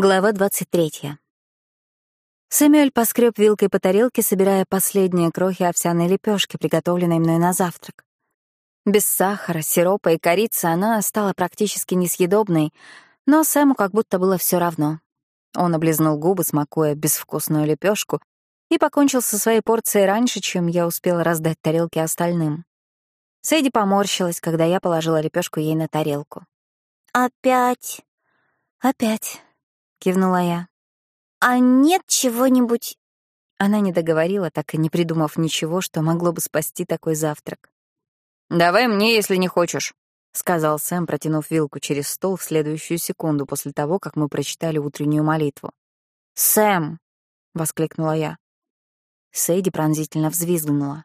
Глава 23. Сэмюэль поскреб вилкой по тарелке, собирая последние крохи овсяной лепешки, приготовленной мной на завтрак. Без сахара, сиропа и корицы она стала практически несъедобной, но Сэму как будто было все равно. Он облизнул губы, смакуя безвкусную лепешку, и покончил со своей порцией раньше, чем я успела раздать тарелки остальным. Сэйди поморщилась, когда я положила лепешку ей на тарелку. «Опять?» «Опять», — кивнула я. «А нет чего-нибудь...» Она не договорила, так и не придумав ничего, что могло бы спасти такой завтрак. «Давай мне, если не хочешь», — сказал Сэм, протянув вилку через стол в следующую секунду после того, как мы прочитали утреннюю молитву. «Сэм!» — воскликнула я. Сейди пронзительно взвизгнула.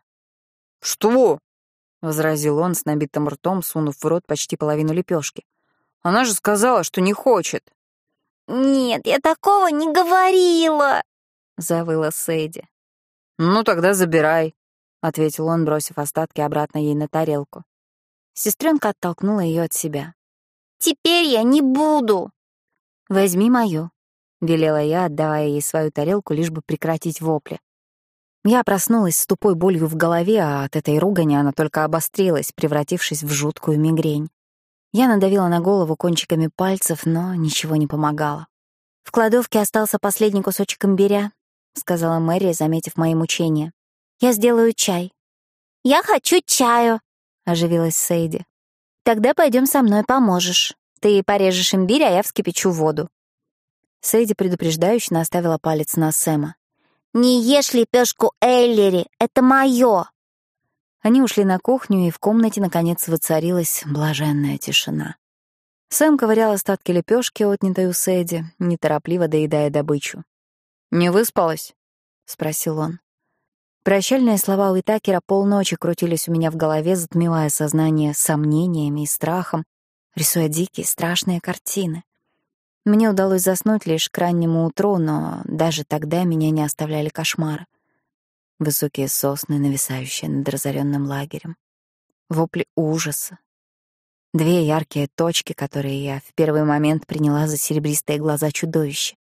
«Что?» — возразил он с набитым ртом, сунув в рот почти половину лепешки. «Она же сказала, что не хочет». «Нет, я такого не говорила!» — завыла Сэйди. «Ну, тогда забирай», — ответил он, бросив остатки обратно ей на тарелку. Сестренка оттолкнула ее от себя. «Теперь я не буду!» «Возьми мою», — велела я, отдавая ей свою тарелку, лишь бы прекратить вопли. Я проснулась с тупой болью в голове, а от этой ругани она только обострилась, превратившись в жуткую мигрень. Я надавила на голову кончиками пальцев, но ничего не помогало. «В кладовке остался последний кусочек имбиря», — сказала Мэри, заметив мои мучения. «Я сделаю чай». «Я хочу чаю», — оживилась Сейди. «Тогда пойдем со мной, поможешь. Ты порежешь имбирь, а я вскипячу воду». Сейди предупреждающе наставила палец на Сэма. «Не ешь лепешку Эллери, это мое!» Они ушли на кухню, и в комнате, наконец, воцарилась блаженная тишина. Сэм ковырял остатки лепешки, отнятой у Сэдди, неторопливо доедая добычу. «Не выспалась?» — спросил он. Прощальные слова Уитакера полночи крутились у меня в голове, затмевая сознание сомнениями и страхом, рисуя дикие, страшные картины. Мне удалось заснуть лишь к раннему утру, но даже тогда меня не оставляли кошмары высокие сосны, нависающие над разоренным лагерем, вопли ужаса, две яркие точки, которые я в первый момент приняла за серебристые глаза чудовища.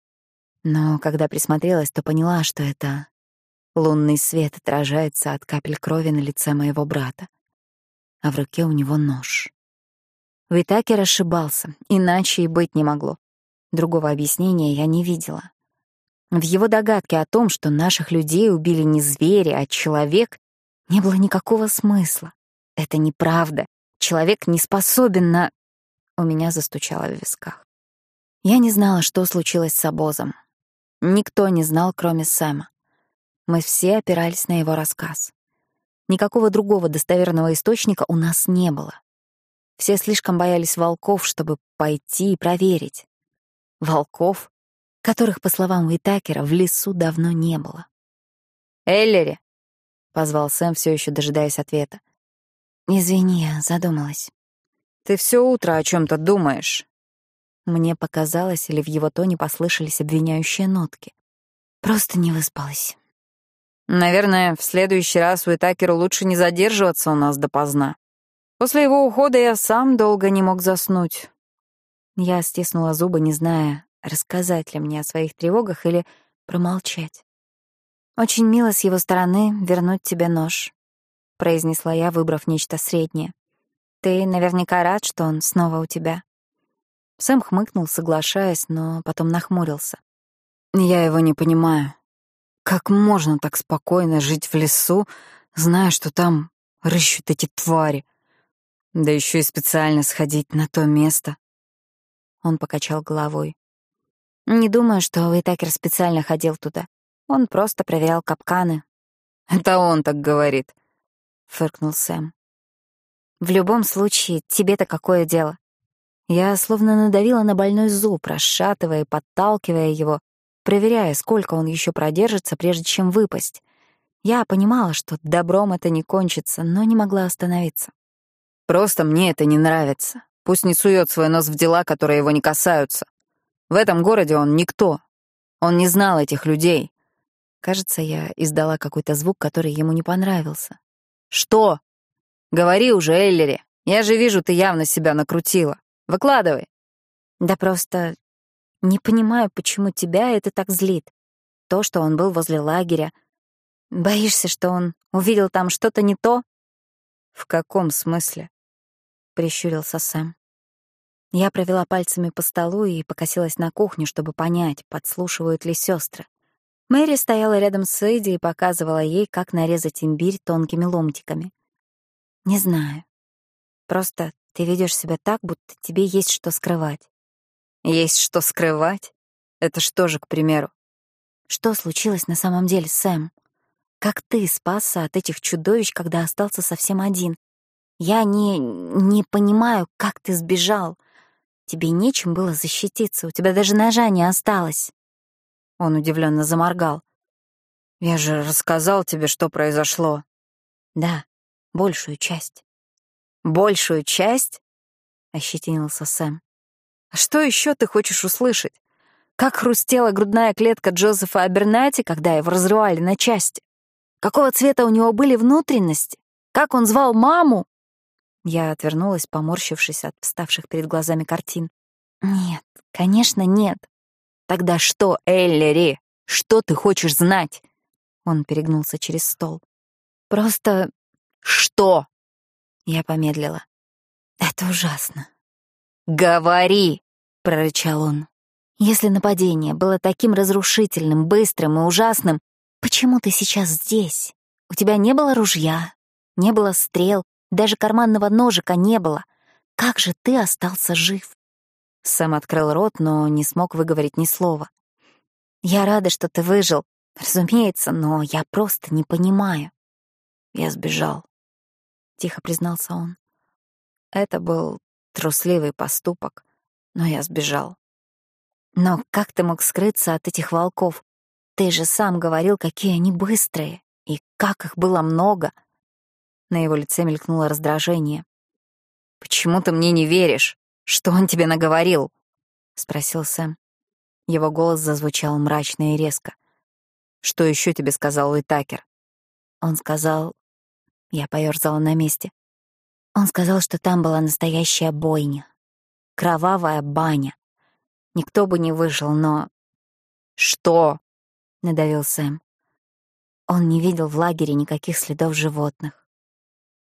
Но когда присмотрелась, то поняла, что это лунный свет отражается от капель крови на лице моего брата, а в руке у него нож. Витаки ошибался, иначе и быть не могло. Другого объяснения я не видела. В его догадке о том, что наших людей убили не звери, а человек, не было никакого смысла. Это неправда. Человек не способен на... У меня застучало в висках. Я не знала, что случилось с обозом. Никто не знал, кроме Сэма. Мы все опирались на его рассказ. Никакого другого достоверного источника у нас не было. Все слишком боялись волков, чтобы пойти и проверить. Волков? Которых, по словам Уитакера, в лесу давно не было. «Эллери!» — позвал Сэм, все еще дожидаясь ответа. «Извини, я задумалась». «Ты все утро о чем то думаешь?» Мне показалось, или в его тоне послышались обвиняющие нотки. Просто не выспалась. «Наверное, в следующий раз Уитакеру лучше не задерживаться у нас допоздна. После его ухода я сам долго не мог заснуть». Я стиснула зубы, не зная, рассказать ли мне о своих тревогах или промолчать. «Очень мило с его стороны вернуть тебе нож», — произнесла я, выбрав нечто среднее. «Ты наверняка рад, что он снова у тебя». Сэм хмыкнул, соглашаясь, но потом нахмурился. «Я его не понимаю. Как можно так спокойно жить в лесу, зная, что там рыщут эти твари? Да еще и специально сходить на то место». Он покачал головой. Не думаю, что Уитакер специально ходил туда. Он просто проверял капканы. «Это он так говорит», — фыркнул Сэм. «В любом случае, тебе-то какое дело?» Я словно надавила на больной зуб, расшатывая и подталкивая его, проверяя, сколько он еще продержится, прежде чем выпасть. Я понимала, что добром это не кончится, но не могла остановиться. «Просто мне это не нравится. Пусть не сует свой нос в дела, которые его не касаются», в этом городе он никто. Он не знал этих людей. Кажется, я издала какой-то звук, который ему не понравился. «Что? Говори уже, Эллери. Я же вижу, ты явно себя накрутила. Выкладывай». «Да просто Не понимаю, почему тебя это так злит. То, что он был возле лагеря. Боишься, что он увидел там что-то не то? В каком смысле? Прищурился Сэм. Я провела пальцами по столу и покосилась на кухню, чтобы понять, подслушивают ли сестры. Мэри стояла рядом с Эдди и показывала ей, как нарезать имбирь тонкими ломтиками. «Не знаю. Просто ты ведешь себя так, будто тебе есть что скрывать». «Есть что скрывать? Это что же, к примеру?» «Что случилось на самом деле, Сэм? Как ты спасся от этих чудовищ, когда остался совсем один? Я не... не понимаю, как ты сбежал. Тебе нечем было защититься, у тебя даже ножа не осталось». Он удивленно заморгал. «Я же рассказал тебе, что произошло». «Да, большую часть». «Большую часть?» — ощетинился Сэм. «А что еще ты хочешь услышать? Как хрустела грудная клетка Джозефа Абернати, когда его разрывали на части? Какого цвета у него были внутренности? Как он звал маму?» Я отвернулась, поморщившись от вставших перед глазами картин. «Нет, конечно, нет. «Тогда что, Эллери? Что ты хочешь знать?» Он перегнулся через стол. «Просто... что?» Я помедлила. «Это ужасно». «Говори!» — прорычал он. «Если нападение было таким разрушительным, быстрым и ужасным, почему ты сейчас здесь? У тебя не было ружья, не было стрел, даже карманного ножика не было. Как же ты остался жив?» Сэм открыл рот, но не смог выговорить ни слова. «Я рада, что ты выжил, разумеется, но я просто не понимаю». «Я сбежал», — тихо признался он. «Это был трусливый поступок, но я сбежал». «Но как ты мог скрыться от этих волков? Ты же сам говорил, какие они быстрые, и как их было много». На его лице мелькнуло раздражение. «Почему ты мне не веришь?» «Что он тебе наговорил?» — спросил Сэм. Его голос зазвучал мрачно и резко. «Что еще тебе сказал Уитакер?» Он сказал... Я поёрзала на месте. Он сказал, что там была настоящая бойня. Кровавая баня. Никто бы не выжил, но... «Что?» — надавил Сэм. Он не видел в лагере никаких следов животных.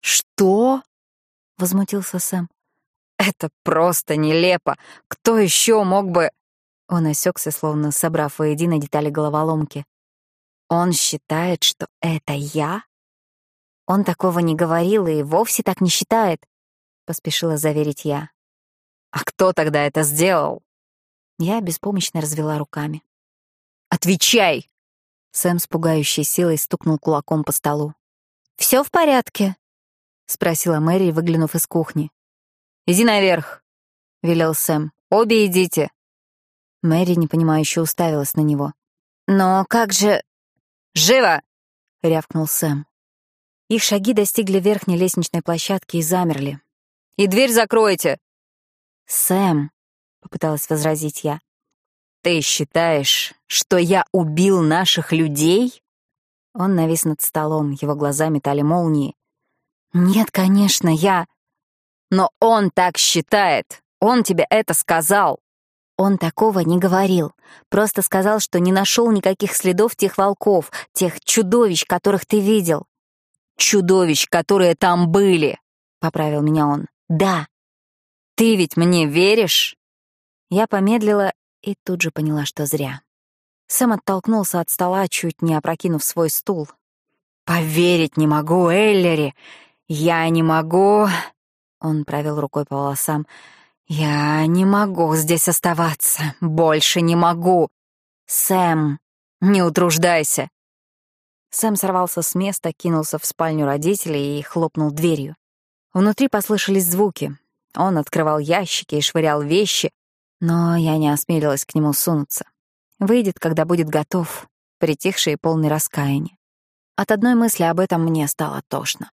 «Что?» — возмутился Сэм. Это просто нелепо. Кто еще мог бы... Он осекся, словно собрав воедино детали головоломки. Он считает, что это я? Он такого не говорил и вовсе так не считает, поспешила заверить я. А кто тогда это сделал? Я беспомощно развела руками. Отвечай! Сэм с пугающей силой стукнул кулаком по столу. Все в порядке? Спросила Мэри, выглянув из кухни. «Иди наверх», — велел Сэм. «Обе идите». Мэри непонимающе уставилась на него. «Но как же...» «Живо!» — рявкнул Сэм. Их шаги достигли верхней лестничной площадки и замерли. «И дверь закройте!» «Сэм», — попыталась возразить я. «Ты считаешь, что я убил наших людей?» Он навис над столом, его глаза метали молнии. «Нет, конечно, я...» Но он так считает. Он тебе это сказал. Он такого не говорил. Просто сказал, что не нашел никаких следов тех волков, тех чудовищ, которых ты видел. Чудовищ, которые там были, — поправил меня он. Да. Ты ведь мне веришь? Я помедлила и тут же поняла, что зря. Сэм оттолкнулся от стола, чуть не опрокинув свой стул. «Поверить не могу, Эллери! Я не могу...» Он провел рукой по волосам. «Я не могу здесь оставаться. Больше не могу. Сэм, не утруждайся». Сэм сорвался с места, кинулся в спальню родителей и хлопнул дверью. Внутри послышались звуки. Он открывал ящики и швырял вещи, но я не осмелилась к нему сунуться. Выйдет, когда будет готов, притихший и полный раскаяния. От одной мысли об этом мне стало тошно.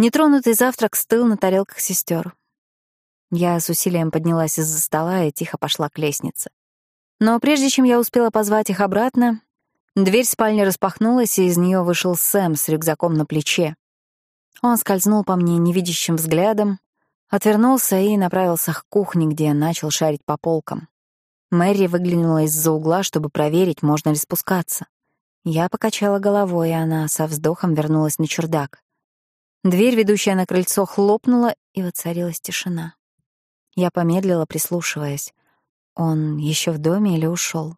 Нетронутый завтрак стыл на тарелках сестер. Я с усилием поднялась из-за стола и тихо пошла к лестнице. Но прежде чем я успела позвать их обратно, дверь спальни распахнулась, и из нее вышел Сэм с рюкзаком на плече. Он скользнул по мне невидящим взглядом, отвернулся и направился к кухне, где начал шарить по полкам. Мэри выглянула из-за угла, чтобы проверить, можно ли спускаться. Я покачала головой, и она со вздохом вернулась на чердак. Дверь, ведущая на крыльцо, хлопнула, и воцарилась тишина. Я помедлила, прислушиваясь. Он еще в доме или ушел?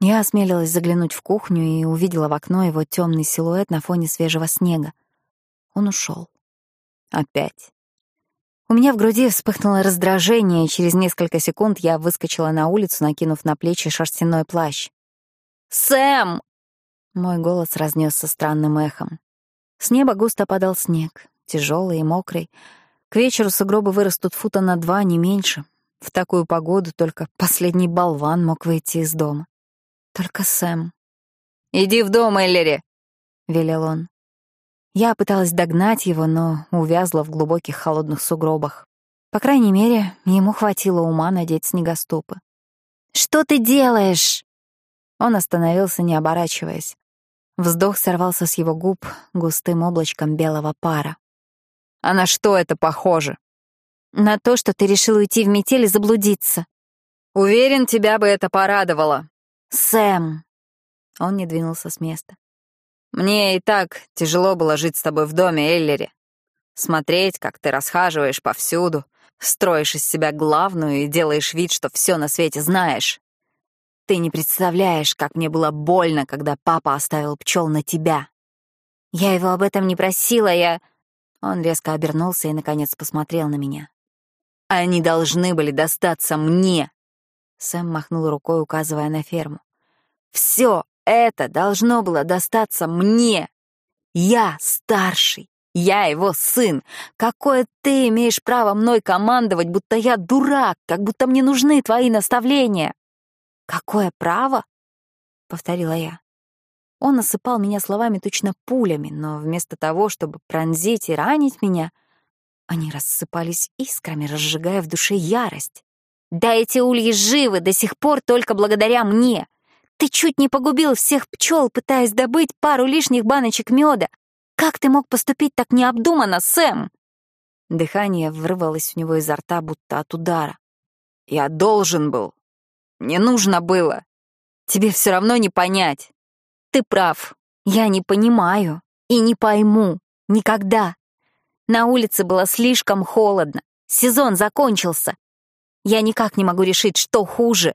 Я осмелилась заглянуть в кухню и увидела в окно его темный силуэт на фоне свежего снега. Он ушел. Опять. У меня в груди вспыхнуло раздражение, и через несколько секунд я выскочила на улицу, накинув на плечи шерстяной плащ. «Сэм!» Мой голос разнесся странным эхом. С неба густо падал снег, тяжелый и мокрый. К вечеру сугробы вырастут фута на два, не меньше. В такую погоду только последний болван мог выйти из дома. Только Сэм. «Иди в дом, Эллери!» — велел он. Я пыталась догнать его, но увязла в глубоких холодных сугробах. По крайней мере, ему хватило ума надеть снегоступы. «Что ты делаешь?» Он остановился, не оборачиваясь. Вздох сорвался с его губ густым облачком белого пара. «А на что это похоже?» «На то, что ты решил уйти в метель и заблудиться». «Уверен, тебя бы это порадовало». «Сэм!» Он не двинулся с места. Мне и так тяжело было жить с тобой в доме, Эллери. Смотреть, как ты расхаживаешь повсюду, строишь из себя главную и делаешь вид, что все на свете знаешь. Ты не представляешь, как мне было больно, когда папа оставил пчел на тебя. Я его об этом не просила, я... Он резко обернулся и, наконец, посмотрел на меня. Они должны были достаться мне. Сэм махнул рукой, указывая на ферму. Все это должно было достаться мне. Я старший, я его сын. Какое ты имеешь право мной командовать, будто я дурак, как будто мне нужны твои наставления? Какое право? — повторила я. Он осыпал меня словами точно пулями, но вместо того, чтобы пронзить и ранить меня, они рассыпались искрами, разжигая в душе ярость. «Да эти ульи живы до сих пор только благодаря мне. Ты чуть не погубил всех пчел, пытаясь добыть пару лишних баночек меда. Как ты мог поступить так необдуманно, Сэм?» Дыхание вырвалось у него изо рта, будто от удара. «Я должен был. Не нужно было. Тебе все равно не понять. Ты прав. Я не понимаю и не пойму. Никогда. На улице было слишком холодно. Сезон закончился. Я никак не могу решить, что хуже.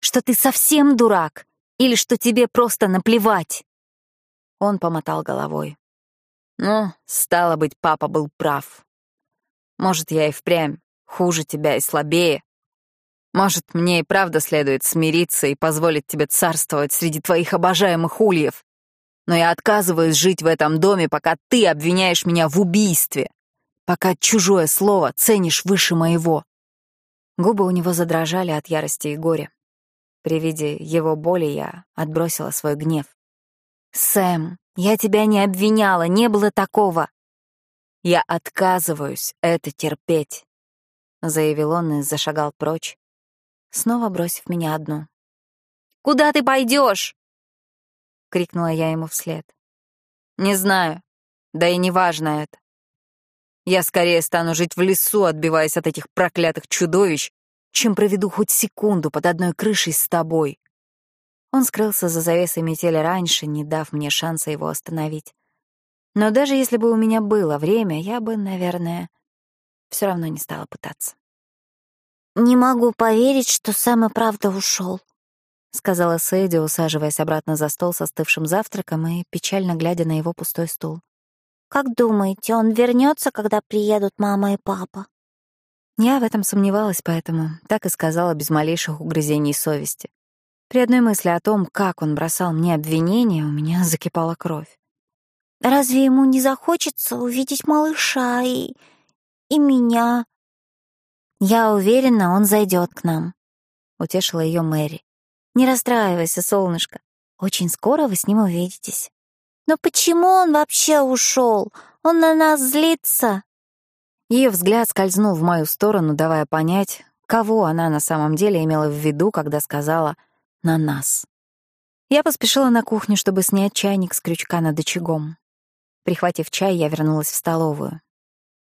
Что ты совсем дурак или что тебе просто наплевать?» Он помотал головой. «Ну, стало быть, папа был прав. Может, я и впрямь хуже тебя и слабее. Может, мне и правда следует смириться и позволить тебе царствовать среди твоих обожаемых ульев. Но я отказываюсь жить в этом доме, пока ты обвиняешь меня в убийстве, пока чужое слово ценишь выше моего». Губы у него задрожали от ярости и горя. При виде его боли я отбросила свой гнев. «Сэм, я тебя не обвиняла, не было такого!» «Я отказываюсь это терпеть», — заявил он и зашагал прочь, снова бросив меня одну. «Куда ты пойдешь?» — крикнула я ему вслед. «Не знаю, да и не важно это. Я скорее стану жить в лесу, отбиваясь от этих проклятых чудовищ, чем проведу хоть секунду под одной крышей с тобой. Он скрылся за завесой метели раньше, не дав мне шанса его остановить. Но даже если бы у меня было время, я бы, наверное, все равно не стала пытаться. «Не могу поверить, что Сэм и правда ушел, сказала Сэйди, усаживаясь обратно за стол с остывшим завтраком и печально глядя на его пустой стул. «Как думаете, он вернется, когда приедут мама и папа?» Я в этом сомневалась, поэтому так и сказала без малейших угрызений совести. При одной мысли о том, как он бросал мне обвинения, у меня закипала кровь. «Разве ему не захочется увидеть малыша и... и меня?» «Я уверена, он зайдет к нам», — утешила ее Мэри. «Не расстраивайся, солнышко. Очень скоро вы с ним увидитесь». «Но почему он вообще ушел? Он на нас злится?» Ее взгляд скользнул в мою сторону, давая понять, кого она на самом деле имела в виду, когда сказала «на нас». Я поспешила на кухню, чтобы снять чайник с крючка над очагом. Прихватив чай, я вернулась в столовую.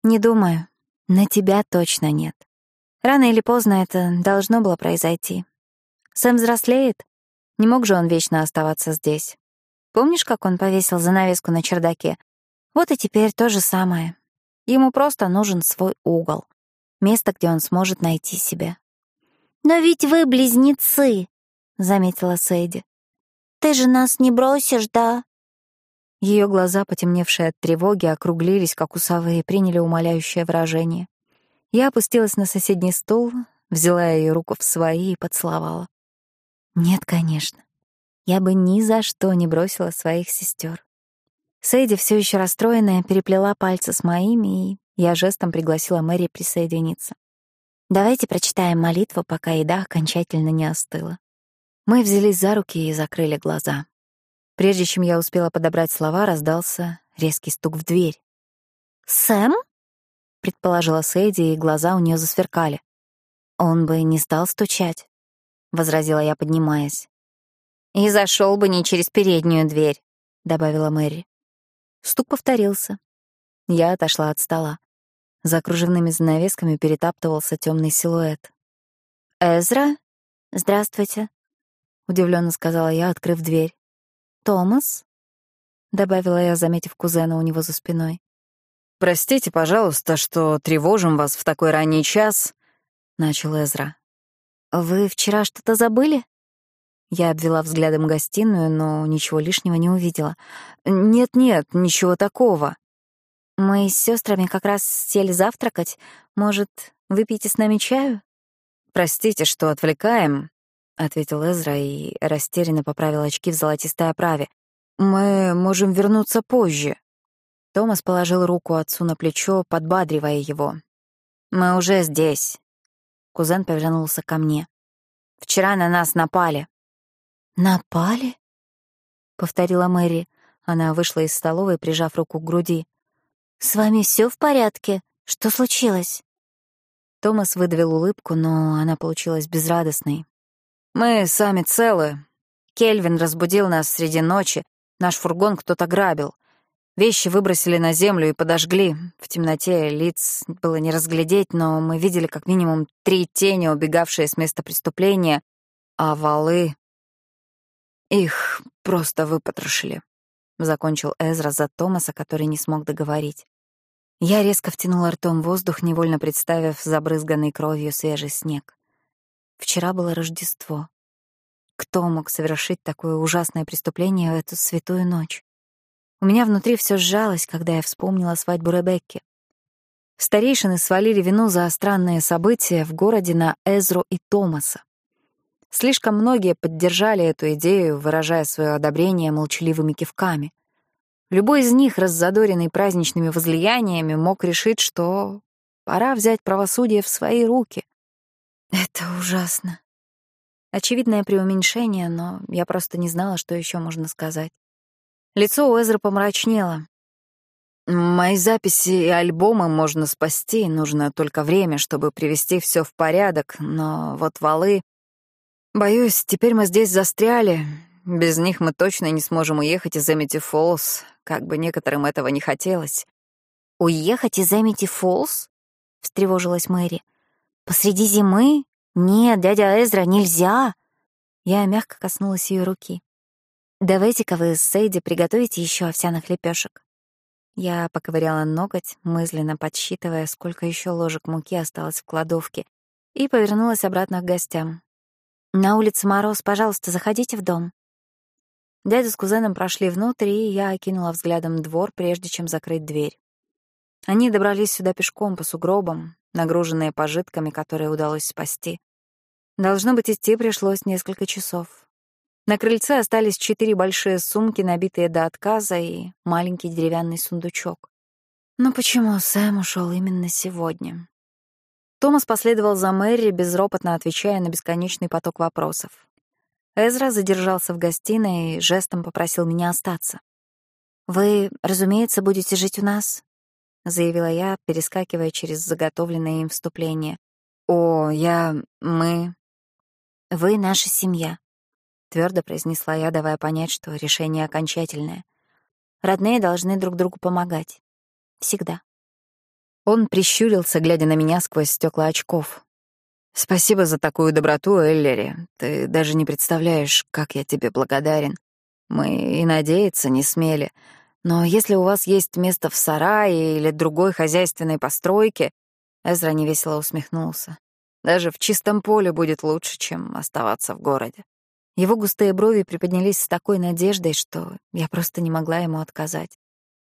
«Не думаю. На тебя точно нет. Рано или поздно это должно было произойти. Сэм взрослеет. Не мог же он вечно оставаться здесь. Помнишь, как он повесил занавеску на чердаке? Вот и теперь то же самое. Ему просто нужен свой угол. Место, где он сможет найти себя. «Но ведь вы близнецы», — заметила Сэйди. «Ты же нас не бросишь, да?» Ее глаза, потемневшие от тревоги, округлились, как у совы, и приняли умоляющее выражение. Я опустилась на соседний стул, взяла ее руку в свои и поцеловала. Нет, конечно. Я бы ни за что не бросила своих сестер. Сэйди, все еще расстроенная, переплела пальцы с моими, и я жестом пригласила Мэри присоединиться. Давайте прочитаем молитву, пока еда окончательно не остыла. Мы взялись за руки и закрыли глаза. Прежде чем я успела подобрать слова, раздался резкий стук в дверь. «Сэм?» — предположила Сэйди, и глаза у нее засверкали. «Он бы не стал стучать», — возразила я, поднимаясь. «И зашел бы не через переднюю дверь», — добавила Мэри. Стук повторился. Я отошла от стола. За кружевными занавесками перетаптывался темный силуэт. «Эзра? Здравствуйте», — удивленно сказала я, открыв дверь. «Томас?» — добавила я, заметив кузена у него за спиной. «Простите, пожалуйста, что тревожим вас в такой ранний час», — начал Эзра. «Вы вчера что-то забыли?» Я обвела взглядом гостиную, но ничего лишнего не увидела. «Нет-нет, ничего такого». «Мы с сестрами как раз сели завтракать. Может, выпьете с нами чаю?» «Простите, что отвлекаем», — ответил Эзра и растерянно поправил очки в золотистой оправе. «Мы можем вернуться позже». Томас положил руку отцу на плечо, подбадривая его. «Мы уже здесь». Кузен повернулся ко мне. «Вчера на нас напали». «Напали?» — повторила Мэри. Она вышла из столовой, прижав руку к груди. «С вами все в порядке? Что случилось?» Томас выдавил улыбку, но она получилась безрадостной. «Мы сами целы. Кельвин разбудил нас среди ночи. Наш фургон кто-то грабил. Вещи выбросили на землю и подожгли. В темноте лиц было не разглядеть, но мы видели как минимум три тени, убегавшие с места преступления, а валы... Их просто выпотрошили», — закончил Эзра за Томаса, который не смог договорить. Я резко втянула ртом воздух, невольно представив забрызганный кровью свежий снег. Вчера было Рождество. Кто мог совершить такое ужасное преступление в эту святую ночь? У меня внутри все сжалось, когда я вспомнила свадьбу Ребекки. Старейшины свалили вину за странные события в городе на Эзру и Томаса. Слишком многие поддержали эту идею, выражая свое одобрение молчаливыми кивками. Любой из них, раззадоренный праздничными возлияниями, мог решить, что пора взять правосудие в свои руки. Это ужасно. Очевидное преуменьшение, но я просто не знала, что еще можно сказать. Лицо у помрачнело. «Мои записи и альбомы можно спасти, нужно только время, чтобы привести все в порядок, но вот валы... Боюсь, теперь мы здесь застряли, без них мы точно не сможем уехать из Эмити Фоллс, как бы некоторым этого не хотелось. «Уехать из Эмити Фоллс?» — встревожилась Мэри. «Посреди зимы? Нет, дядя Эзра, нельзя!» Я мягко коснулась ее руки. «Давайте-ка вы с Сейди приготовите еще овсяных лепешек. Я поковыряла ноготь, мысленно подсчитывая, сколько еще ложек муки осталось в кладовке, и повернулась обратно к гостям. «На улице мороз, пожалуйста, заходите в дом». Дядя с кузеном прошли внутрь, и я окинула взглядом двор, прежде чем закрыть дверь. Они добрались сюда пешком по сугробам, нагруженные пожитками, которые удалось спасти. Должно быть, идти пришлось несколько часов. На крыльце остались четыре большие сумки, набитые до отказа, и маленький деревянный сундучок. Но почему Сэм ушел именно сегодня? Томас последовал за Мэри, безропотно отвечая на бесконечный поток вопросов. Эзра задержался в гостиной и жестом попросил меня остаться. «Вы, разумеется, будете жить у нас?» — заявила я, перескакивая через заготовленное им вступление. «О, я... мы...» «Вы наша семья», — твердо произнесла я, давая понять, что решение окончательное. «Родные должны друг другу помогать. Всегда». Он прищурился, глядя на меня сквозь стекла очков. Спасибо за такую доброту, Эллери. Ты даже не представляешь, как я тебе благодарен. Мы и надеяться не смели. Но если у вас есть место в сарае или другой хозяйственной постройке, Эзра невесело усмехнулся. Даже в чистом поле будет лучше, чем оставаться в городе. Его густые брови приподнялись с такой надеждой, что я просто не могла ему отказать.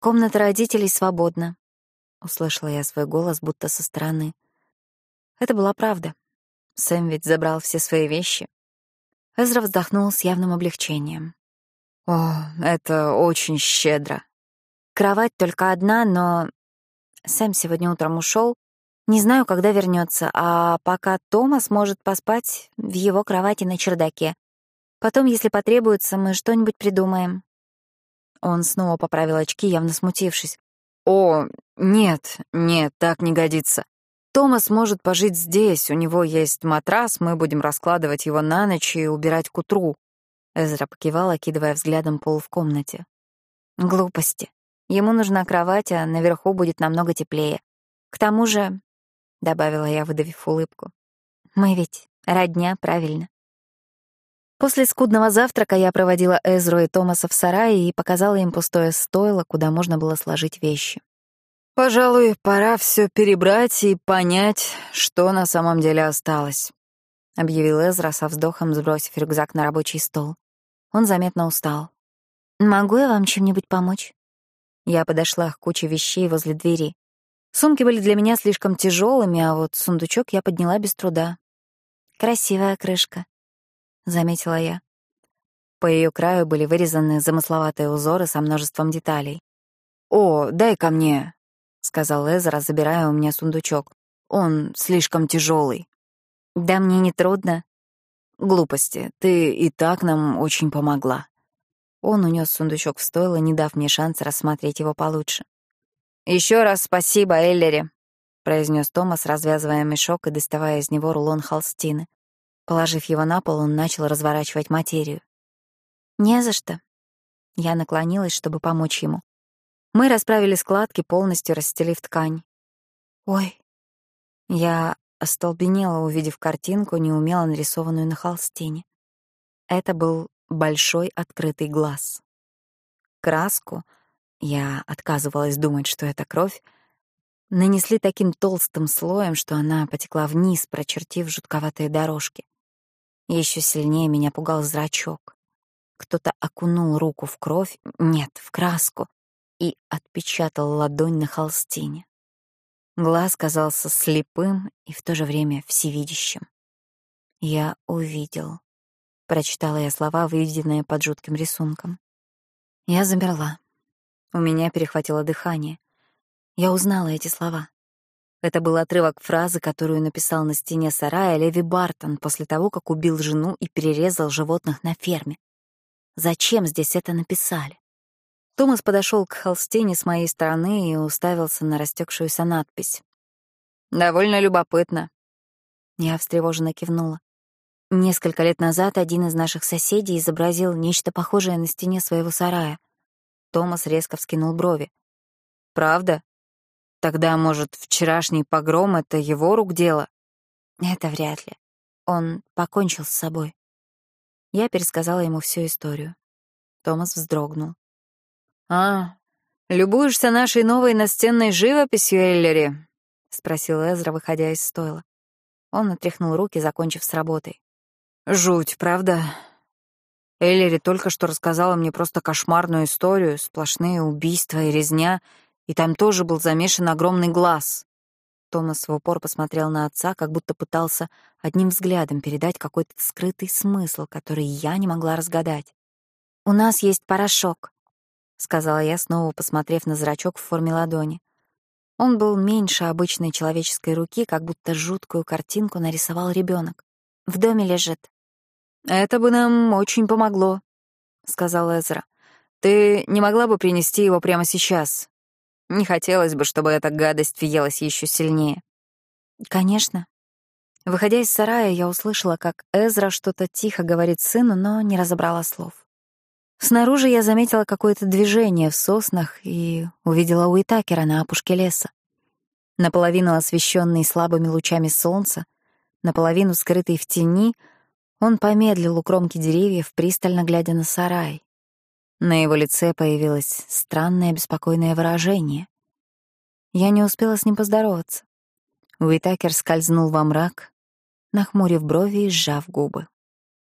«Комната родителей свободна», — услышала я свой голос будто со стороны. Это была правда. Сэм ведь забрал все свои вещи. Эзра вздохнул с явным облегчением. «О, это очень щедро». Кровать только одна, но... Сэм сегодня утром ушел. Не знаю, когда вернется, а пока Томас может поспать в его кровати на чердаке. Потом, если потребуется, мы что-нибудь придумаем. Он снова поправил очки, явно смутившись. «О, нет, нет, так не годится. Томас может пожить здесь, у него есть матрас, мы будем раскладывать его на ночь и убирать к утру». Эзра покивал, окидывая взглядом пол в комнате. «Глупости. Ему нужна кровать, а наверху будет намного теплее. К тому же, — добавила я, выдавив улыбку, — мы ведь родня, правильно?» После скудного завтрака я проводила Эзру и Томаса в сарае и показала им пустое стойло, куда можно было сложить вещи. «Пожалуй, пора все перебрать и понять, что на самом деле осталось», — объявил Эзра со вздохом, сбросив рюкзак на рабочий стол. Он заметно устал. «Могу я вам чем-нибудь помочь?» Я подошла к куче вещей возле двери. Сумки были для меня слишком тяжелыми, а вот сундучок я подняла без труда. «Красивая крышка», — заметила я. По ее краю были вырезаны замысловатые узоры со множеством деталей. «О, дай ко мне», — сказал Эзра, забирая у меня сундучок. «Он слишком тяжелый. «Да мне не трудно». «Глупости, ты и так нам очень помогла». Он унес сундучок в стойло, не дав мне шанс рассмотреть его получше. Еще раз спасибо, Эллери», — произнес Томас, развязывая мешок и доставая из него рулон холстины. Положив его на пол, он начал разворачивать материю. «Не за что». Я наклонилась, чтобы помочь ему. Мы расправили складки, полностью расстелив ткань. «Ой». Я остолбенела, увидев картинку, неумело нарисованную на холстине. Это был большой открытый глаз. Краску, я отказывалась думать, что это кровь, нанесли таким толстым слоем, что она потекла вниз, прочертив жутковатые дорожки. Еще сильнее меня пугал зрачок. Кто-то окунул руку в кровь, нет, в краску, и отпечатал ладонь на холстине. Глаз казался слепым и в то же время всевидящим. «Я увидел», — прочитала я слова, выведенные под жутким рисунком. Я замерла. У меня перехватило дыхание. Я узнала эти слова. Это был отрывок фразы, которую написал на стене сарая Леви Бартон после того, как убил жену и перерезал животных на ферме. Зачем здесь это написали? Томас подошел к холстине с моей стороны и уставился на растекшуюся надпись. «Довольно любопытно». Я встревоженно кивнула. Несколько лет назад один из наших соседей изобразил нечто похожее на стене своего сарая. Томас резко вскинул брови. «Правда?» Тогда, может, вчерашний погром — это его рук дело? Это вряд ли. Он покончил с собой. Я пересказала ему всю историю. Томас вздрогнул. «А, любуешься нашей новой настенной живописью, Эллери?» — спросил Эзра, выходя из стойла. Он отряхнул руки, закончив с работой. «Жуть, правда?» Эллери только что рассказала мне просто кошмарную историю, сплошные убийства и резня — и там тоже был замешан огромный глаз. Томас в упор посмотрел на отца, как будто пытался одним взглядом передать какой-то скрытый смысл, который я не могла разгадать. «У нас есть порошок», — сказала я, снова посмотрев на зрачок в форме ладони. Он был меньше обычной человеческой руки, как будто жуткую картинку нарисовал ребенок. «В доме лежит». «Это бы нам очень помогло», — сказал Эзра. «Ты не могла бы принести его прямо сейчас? Не хотелось бы, чтобы эта гадость въелась еще сильнее. Конечно. Выходя из сарая, я услышала, как Эзра что-то тихо говорит сыну, но не разобрала слов. Снаружи я заметила какое-то движение в соснах и увидела Уитакера на опушке леса. Наполовину освещенный слабыми лучами солнца, Наполовину скрытый в тени, он помедлил у кромки деревьев, пристально глядя на сарай. На его лице появилось странное беспокойное выражение. Я не успела с ним поздороваться. Уитакер скользнул во мрак, нахмурив брови и сжав губы.